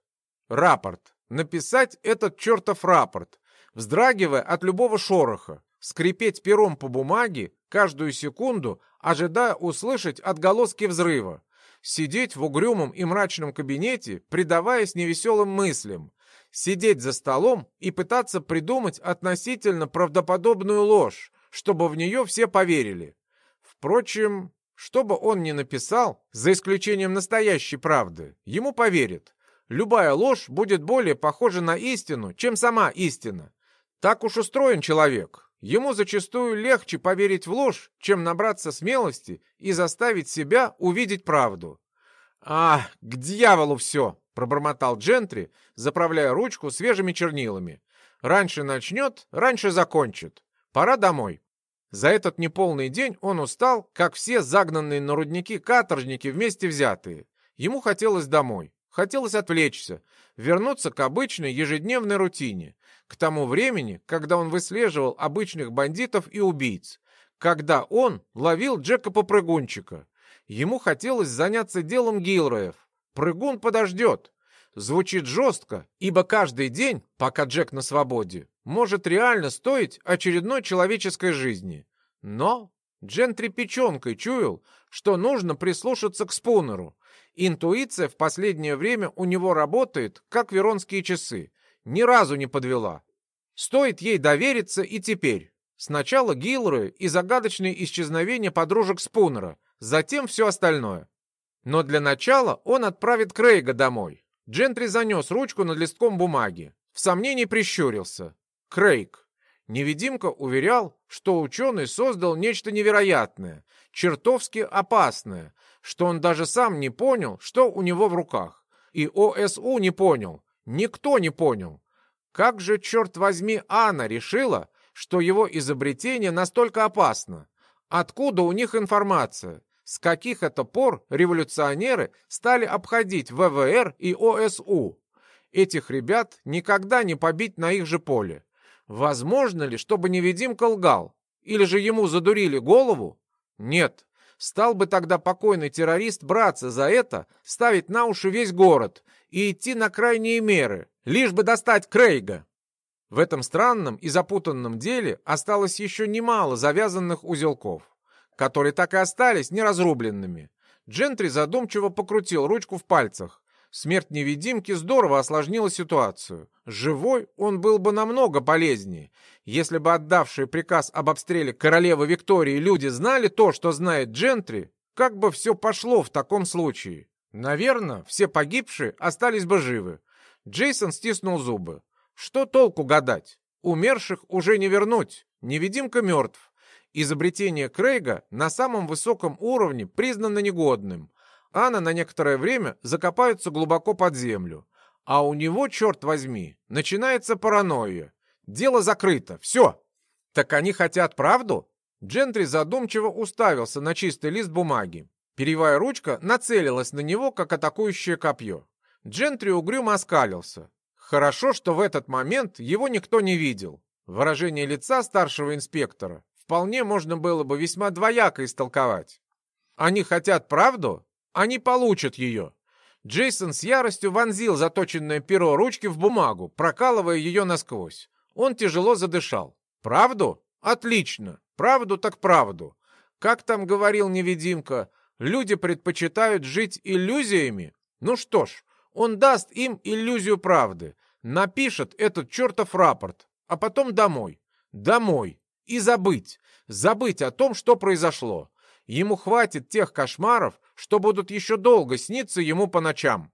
Рапорт. Написать этот чертов рапорт, вздрагивая от любого шороха, скрипеть пером по бумаге каждую секунду, ожидая услышать отголоски взрыва, сидеть в угрюмом и мрачном кабинете, предаваясь невеселым мыслям, сидеть за столом и пытаться придумать относительно правдоподобную ложь, чтобы в нее все поверили. Впрочем, что бы он ни написал, за исключением настоящей правды, ему поверят. Любая ложь будет более похожа на истину, чем сама истина. Так уж устроен человек. Ему зачастую легче поверить в ложь, чем набраться смелости и заставить себя увидеть правду. «А, к дьяволу все!» — пробормотал Джентри, заправляя ручку свежими чернилами. «Раньше начнет, раньше закончит. Пора домой». За этот неполный день он устал, как все загнанные на рудники каторжники вместе взятые. Ему хотелось домой, хотелось отвлечься, вернуться к обычной ежедневной рутине, к тому времени, когда он выслеживал обычных бандитов и убийц, когда он ловил Джека-попрыгунчика. Ему хотелось заняться делом Гилроев. Прыгун подождет. Звучит жестко, ибо каждый день, пока Джек на свободе, может реально стоить очередной человеческой жизни. Но Джентри печенкой чуял, что нужно прислушаться к Спунеру. Интуиция в последнее время у него работает, как веронские часы. Ни разу не подвела. Стоит ей довериться и теперь. Сначала Гилры и загадочные исчезновения подружек Спунера, затем все остальное. Но для начала он отправит Крейга домой. Джентри занес ручку над листком бумаги. В сомнении прищурился. Крейг. Невидимка уверял, что ученый создал нечто невероятное, чертовски опасное, что он даже сам не понял, что у него в руках. И ОСУ не понял. Никто не понял. Как же, черт возьми, Анна решила, что его изобретение настолько опасно? Откуда у них информация? С каких это пор революционеры стали обходить ВВР и ОСУ? Этих ребят никогда не побить на их же поле. Возможно ли, чтобы невидимка лгал? Или же ему задурили голову? Нет. Стал бы тогда покойный террорист браться за это, ставить на уши весь город и идти на крайние меры, лишь бы достать Крейга. В этом странном и запутанном деле осталось еще немало завязанных узелков, которые так и остались неразрубленными. Джентри задумчиво покрутил ручку в пальцах. Смерть невидимки здорово осложнила ситуацию. Живой он был бы намного полезнее. Если бы отдавшие приказ об обстреле королевы Виктории люди знали то, что знает Джентри, как бы все пошло в таком случае? Наверное, все погибшие остались бы живы. Джейсон стиснул зубы. Что толку гадать? Умерших уже не вернуть. Невидимка мертв. Изобретение Крейга на самом высоком уровне признано негодным. Анна на некоторое время закопаются глубоко под землю. А у него, черт возьми, начинается паранойя. Дело закрыто. Все. Так они хотят правду? Джентри задумчиво уставился на чистый лист бумаги. Перевая ручка нацелилась на него, как атакующее копье. Джентри угрюмо оскалился. Хорошо, что в этот момент его никто не видел. Выражение лица старшего инспектора вполне можно было бы весьма двояко истолковать. Они хотят правду? Они получат ее. Джейсон с яростью вонзил заточенное перо ручки в бумагу, прокалывая ее насквозь. Он тяжело задышал. «Правду? Отлично. Правду так правду. Как там говорил невидимка, люди предпочитают жить иллюзиями? Ну что ж, он даст им иллюзию правды, напишет этот чертов рапорт, а потом домой. Домой. И забыть. Забыть о том, что произошло. Ему хватит тех кошмаров, что будут еще долго сниться ему по ночам.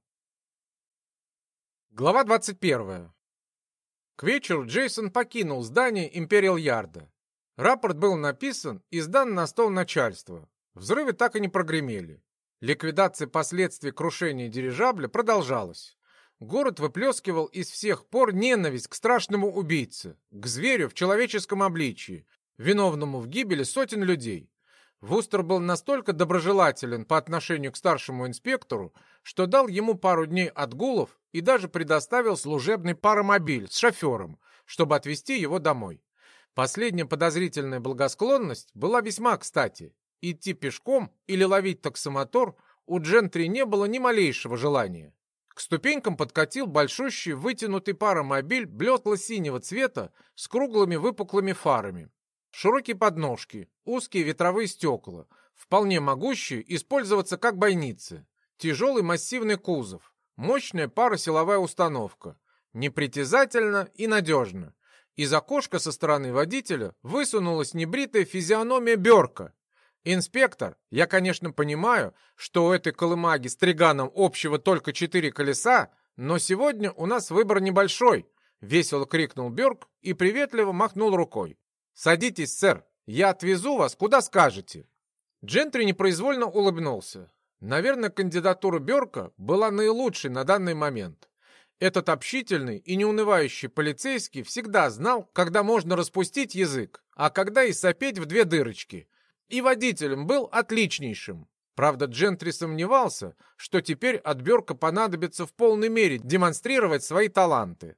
Глава 21. К вечеру Джейсон покинул здание Империал Ярда. Рапорт был написан и сдан на стол начальства. Взрывы так и не прогремели. Ликвидация последствий крушения дирижабля продолжалась. Город выплескивал из всех пор ненависть к страшному убийце, к зверю в человеческом обличии, виновному в гибели сотен людей. Вустер был настолько доброжелателен по отношению к старшему инспектору, что дал ему пару дней отгулов и даже предоставил служебный паромобиль с шофером, чтобы отвезти его домой. Последняя подозрительная благосклонность была весьма кстати. Идти пешком или ловить таксомотор у Джентри не было ни малейшего желания. К ступенькам подкатил большущий вытянутый паромобиль блекло-синего цвета с круглыми выпуклыми фарами. Широкие подножки, узкие ветровые стекла, вполне могущие использоваться как бойницы. Тяжелый массивный кузов, мощная паросиловая установка. Непритязательно и надежно. Из окошка со стороны водителя высунулась небритая физиономия Берка. «Инспектор, я, конечно, понимаю, что у этой колымаги с триганом общего только четыре колеса, но сегодня у нас выбор небольшой», — весело крикнул Берк и приветливо махнул рукой. «Садитесь, сэр, я отвезу вас, куда скажете». Джентри непроизвольно улыбнулся. Наверное, кандидатура Берка была наилучшей на данный момент. Этот общительный и неунывающий полицейский всегда знал, когда можно распустить язык, а когда и сопеть в две дырочки. И водителем был отличнейшим. Правда, Джентри сомневался, что теперь от Берка понадобится в полной мере демонстрировать свои таланты.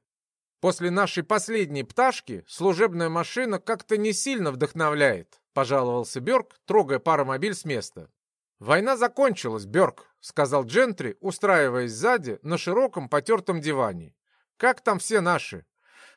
После нашей последней пташки служебная машина как-то не сильно вдохновляет, пожаловался Берк, трогая паромобиль с места. Война закончилась, Берк, сказал Джентри, устраиваясь сзади на широком потертом диване. Как там все наши?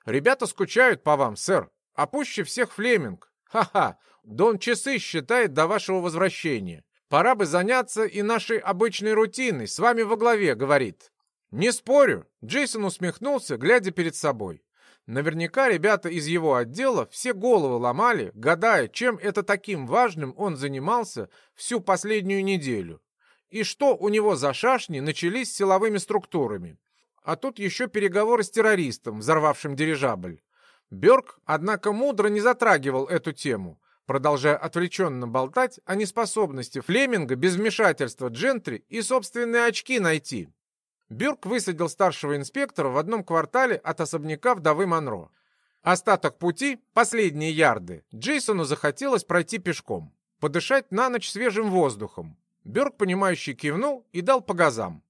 Ребята скучают по вам, сэр. А пуще всех Флеминг. Ха-ха, да часы считает до вашего возвращения. Пора бы заняться и нашей обычной рутиной, с вами во главе, говорит. Не спорю, Джейсон усмехнулся, глядя перед собой. Наверняка ребята из его отдела все головы ломали, гадая, чем это таким важным он занимался всю последнюю неделю. И что у него за шашни начались с силовыми структурами. А тут еще переговоры с террористом, взорвавшим дирижабль. Бёрк, однако, мудро не затрагивал эту тему, продолжая отвлеченно болтать о неспособности Флеминга без вмешательства джентри и собственные очки найти. Бюрк высадил старшего инспектора в одном квартале от особняка вдовы Монро. Остаток пути, последние ярды, Джейсону захотелось пройти пешком, подышать на ночь свежим воздухом. Бюрк, понимающий, кивнул и дал по газам.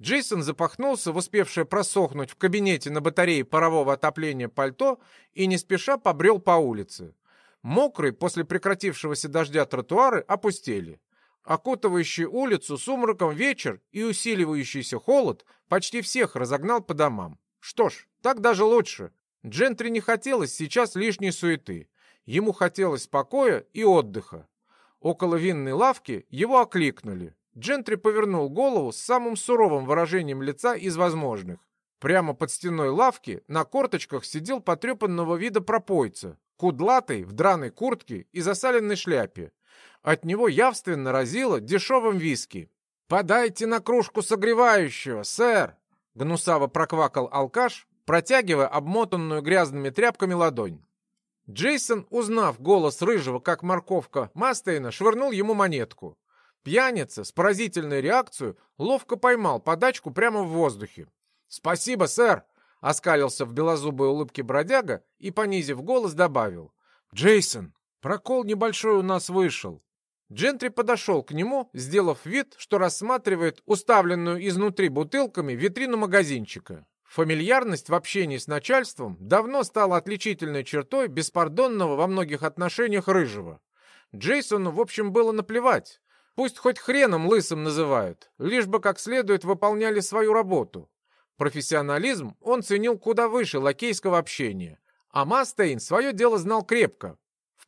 Джейсон запахнулся в успевшее просохнуть в кабинете на батарее парового отопления пальто и не спеша побрел по улице. Мокрые после прекратившегося дождя тротуары опустели. Окутывающий улицу сумраком вечер и усиливающийся холод почти всех разогнал по домам. Что ж, так даже лучше. Джентри не хотелось сейчас лишней суеты. Ему хотелось покоя и отдыха. Около винной лавки его окликнули. Джентри повернул голову с самым суровым выражением лица из возможных. Прямо под стеной лавки на корточках сидел потрепанного вида пропойца, кудлатый, в драной куртке и засаленной шляпе. От него явственно разило дешевым виски. «Подайте на кружку согревающего, сэр!» Гнусаво проквакал алкаш, протягивая обмотанную грязными тряпками ладонь. Джейсон, узнав голос рыжего, как морковка, Мастейна, швырнул ему монетку. Пьяница с поразительной реакцией ловко поймал подачку прямо в воздухе. «Спасибо, сэр!» — оскалился в белозубой улыбке бродяга и, понизив голос, добавил. «Джейсон, прокол небольшой у нас вышел». Джентри подошел к нему, сделав вид, что рассматривает уставленную изнутри бутылками витрину магазинчика. Фамильярность в общении с начальством давно стала отличительной чертой беспардонного во многих отношениях рыжего. Джейсону, в общем, было наплевать. Пусть хоть хреном лысым называют, лишь бы как следует выполняли свою работу. Профессионализм он ценил куда выше лакейского общения. А Мастейн свое дело знал крепко.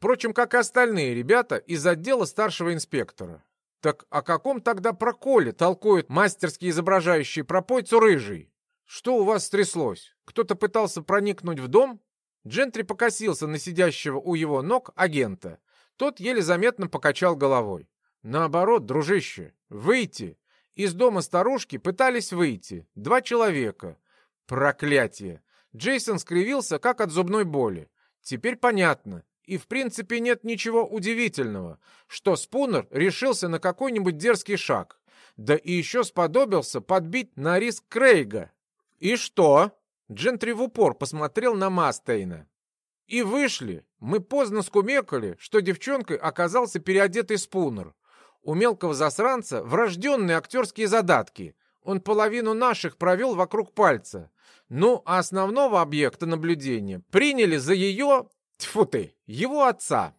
Впрочем, как и остальные ребята из отдела старшего инспектора. Так о каком тогда проколе толкует мастерски изображающий пропойцу рыжий? Что у вас стряслось? Кто-то пытался проникнуть в дом? Джентри покосился на сидящего у его ног агента. Тот еле заметно покачал головой. Наоборот, дружище, выйти. Из дома старушки пытались выйти. Два человека. Проклятие. Джейсон скривился, как от зубной боли. Теперь понятно. И в принципе нет ничего удивительного, что Спунер решился на какой-нибудь дерзкий шаг. Да и еще сподобился подбить на риск Крейга. И что? Джентри в упор посмотрел на Мастейна. И вышли. Мы поздно скумекали, что девчонкой оказался переодетый Спунер. У мелкого засранца врожденные актерские задатки. Он половину наших провел вокруг пальца. Ну, а основного объекта наблюдения приняли за ее... Тьфу ты, его отца.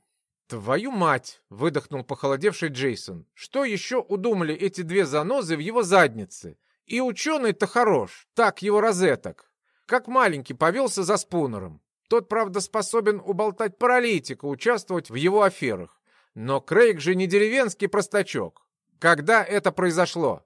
«Твою мать!» — выдохнул похолодевший Джейсон. «Что еще удумали эти две занозы в его заднице? И ученый-то хорош, так его розеток. Как маленький повелся за спунером. Тот, правда, способен уболтать паралитика участвовать в его аферах. Но Крейг же не деревенский простачок. Когда это произошло?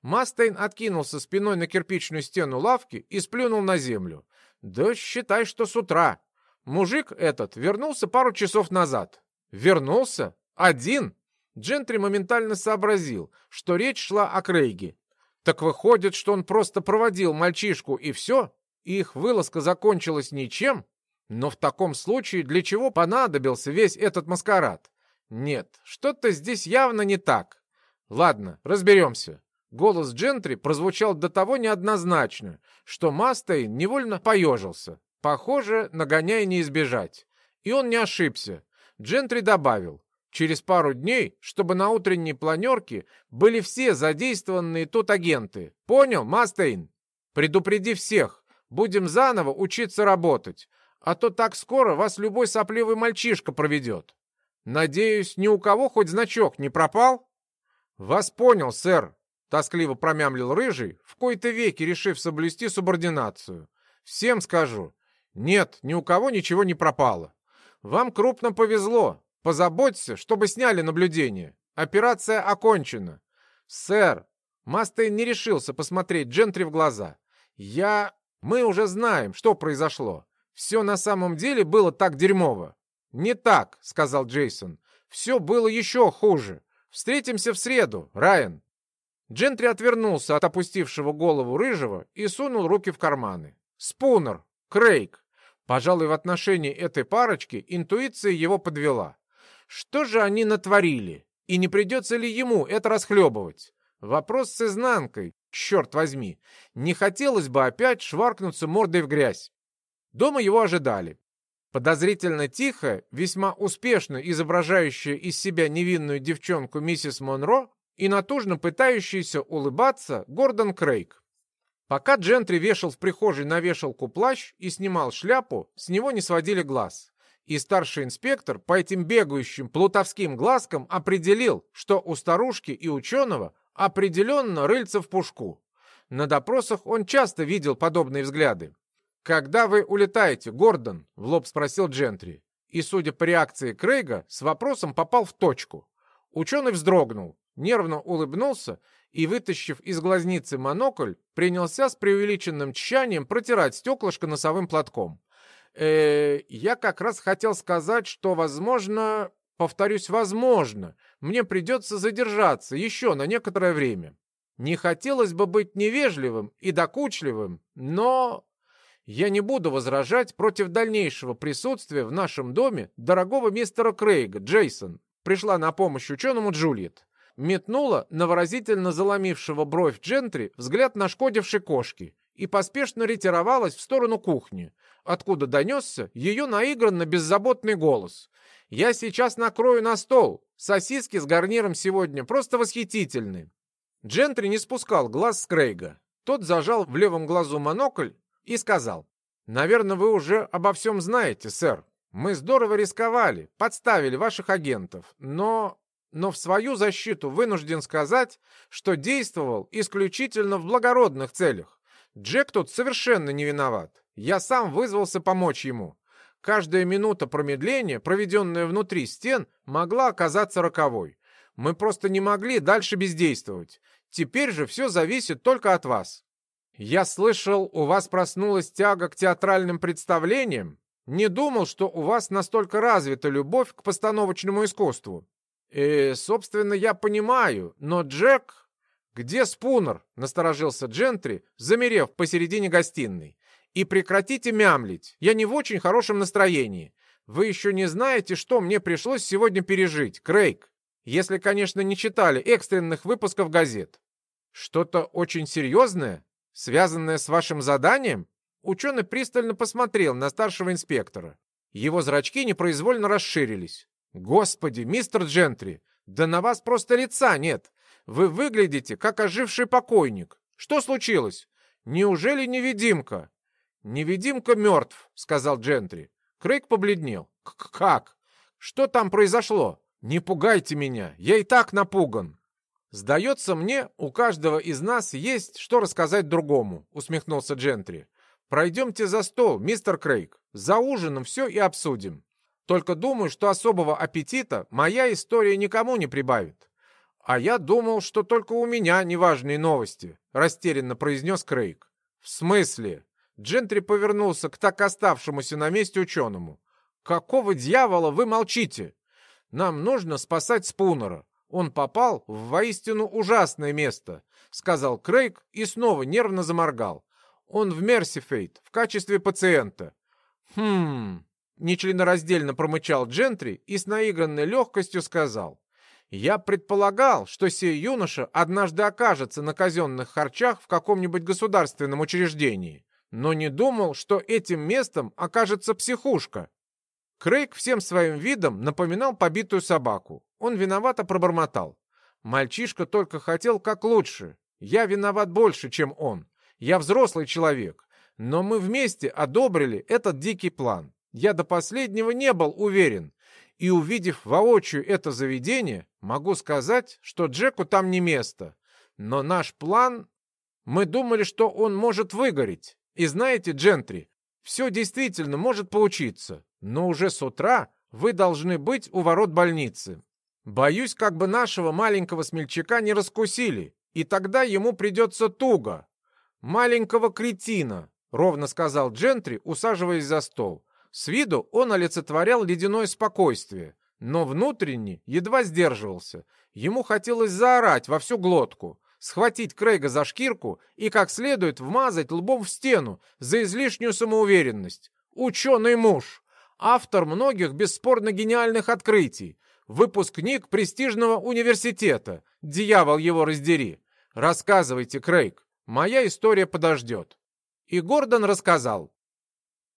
Мастейн откинулся спиной на кирпичную стену лавки и сплюнул на землю. Да считай, что с утра. Мужик этот вернулся пару часов назад. Вернулся? Один? Джентри моментально сообразил, что речь шла о Крейге. Так выходит, что он просто проводил мальчишку и все? Их вылазка закончилась ничем? Но в таком случае для чего понадобился весь этот маскарад? Нет, что-то здесь явно не так. Ладно, разберемся. Голос Джентри прозвучал до того неоднозначно, что Мастейн невольно поежился. Похоже, нагоняя не избежать. И он не ошибся. Джентри добавил, через пару дней, чтобы на утренней планерке были все задействованные тут агенты. Понял, Мастейн? Предупреди всех. Будем заново учиться работать. А то так скоро вас любой сопливый мальчишка проведет. Надеюсь, ни у кого хоть значок не пропал? Вас понял, сэр, тоскливо промямлил Рыжий, в кои-то веки решив соблюсти субординацию. Всем скажу. Нет, ни у кого ничего не пропало. Вам крупно повезло. Позаботься, чтобы сняли наблюдение. Операция окончена. Сэр, Мастейн не решился посмотреть Джентри в глаза. Я... Мы уже знаем, что произошло. Все на самом деле было так дерьмово. Не так, сказал Джейсон. Все было еще хуже. Встретимся в среду, Райан. Джентри отвернулся от опустившего голову рыжего и сунул руки в карманы. Спунер, Крейг. Пожалуй, в отношении этой парочки интуиция его подвела. Что же они натворили? И не придется ли ему это расхлебывать? Вопрос с изнанкой, черт возьми. Не хотелось бы опять шваркнуться мордой в грязь. Дома его ожидали. Подозрительно тихо, весьма успешно изображающая из себя невинную девчонку миссис Монро и натужно пытающийся улыбаться Гордон Крейг. Пока Джентри вешал в прихожей на вешалку плащ и снимал шляпу, с него не сводили глаз. И старший инспектор по этим бегающим плутовским глазкам определил, что у старушки и ученого определенно рыльца в пушку. На допросах он часто видел подобные взгляды. «Когда вы улетаете, Гордон?» — в лоб спросил Джентри. И, судя по реакции Крейга, с вопросом попал в точку. Ученый вздрогнул, нервно улыбнулся и, вытащив из глазницы монокль, принялся с преувеличенным тщанием протирать стеклышко носовым платком. э я как раз хотел сказать, что, возможно, повторюсь, возможно, мне придется задержаться еще на некоторое время. Не хотелось бы быть невежливым и докучливым, но я не буду возражать против дальнейшего присутствия в нашем доме дорогого мистера Крейга, Джейсон. Пришла на помощь ученому Джульет метнула на выразительно заломившего бровь Джентри взгляд нашкодившей кошки и поспешно ретировалась в сторону кухни, откуда донесся ее наигранно беззаботный голос. «Я сейчас накрою на стол. Сосиски с гарниром сегодня просто восхитительны». Джентри не спускал глаз с Крейга. Тот зажал в левом глазу монокль и сказал, «Наверное, вы уже обо всем знаете, сэр. Мы здорово рисковали, подставили ваших агентов, но но в свою защиту вынужден сказать, что действовал исключительно в благородных целях. Джек тут совершенно не виноват. Я сам вызвался помочь ему. Каждая минута промедления, проведенная внутри стен, могла оказаться роковой. Мы просто не могли дальше бездействовать. Теперь же все зависит только от вас. Я слышал, у вас проснулась тяга к театральным представлениям. Не думал, что у вас настолько развита любовь к постановочному искусству. «Э, собственно, я понимаю, но Джек...» «Где Спунер?» — насторожился Джентри, замерев посередине гостиной. «И прекратите мямлить, я не в очень хорошем настроении. Вы еще не знаете, что мне пришлось сегодня пережить, Крейг. Если, конечно, не читали экстренных выпусков газет. Что-то очень серьезное, связанное с вашим заданием?» Ученый пристально посмотрел на старшего инспектора. Его зрачки непроизвольно расширились. «Господи, мистер Джентри, да на вас просто лица нет. Вы выглядите, как оживший покойник. Что случилось? Неужели невидимка?» «Невидимка мертв», — сказал Джентри. Крейг побледнел. «Как? Что там произошло? Не пугайте меня, я и так напуган». «Сдается мне, у каждого из нас есть что рассказать другому», — усмехнулся Джентри. «Пройдемте за стол, мистер Крейг. За ужином все и обсудим. Только думаю, что особого аппетита моя история никому не прибавит. А я думал, что только у меня неважные новости, растерянно произнес Крейг. В смысле? Джентри повернулся к так оставшемуся на месте ученому. Какого дьявола вы молчите? Нам нужно спасать Спунера. Он попал в воистину ужасное место, сказал Крейг и снова нервно заморгал. Он в Мерсифейт в качестве пациента. Хм, Нечленораздельно промычал Джентри и с наигранной легкостью сказал. Я предполагал, что сей юноша однажды окажется на казенных харчах в каком-нибудь государственном учреждении, но не думал, что этим местом окажется психушка. Крейг всем своим видом напоминал побитую собаку. Он виновато пробормотал. Мальчишка только хотел как лучше. Я виноват больше, чем он. Я взрослый человек. Но мы вместе одобрили этот дикий план. Я до последнего не был уверен. И увидев воочию это заведение, могу сказать, что Джеку там не место. Но наш план... Мы думали, что он может выгореть. И знаете, джентри, все действительно может получиться. Но уже с утра вы должны быть у ворот больницы. Боюсь, как бы нашего маленького смельчака не раскусили, и тогда ему придется туго. Маленького кретина, ровно сказал Джентри, усаживаясь за стол. С виду он олицетворял ледяное спокойствие, но внутренне едва сдерживался. Ему хотелось заорать во всю глотку, схватить Крейга за шкирку и как следует вмазать лбом в стену за излишнюю самоуверенность. Ученый муж, автор многих бесспорно гениальных открытий, выпускник престижного университета, дьявол его раздери. Рассказывайте, Крейг, моя история подождет. И Гордон рассказал.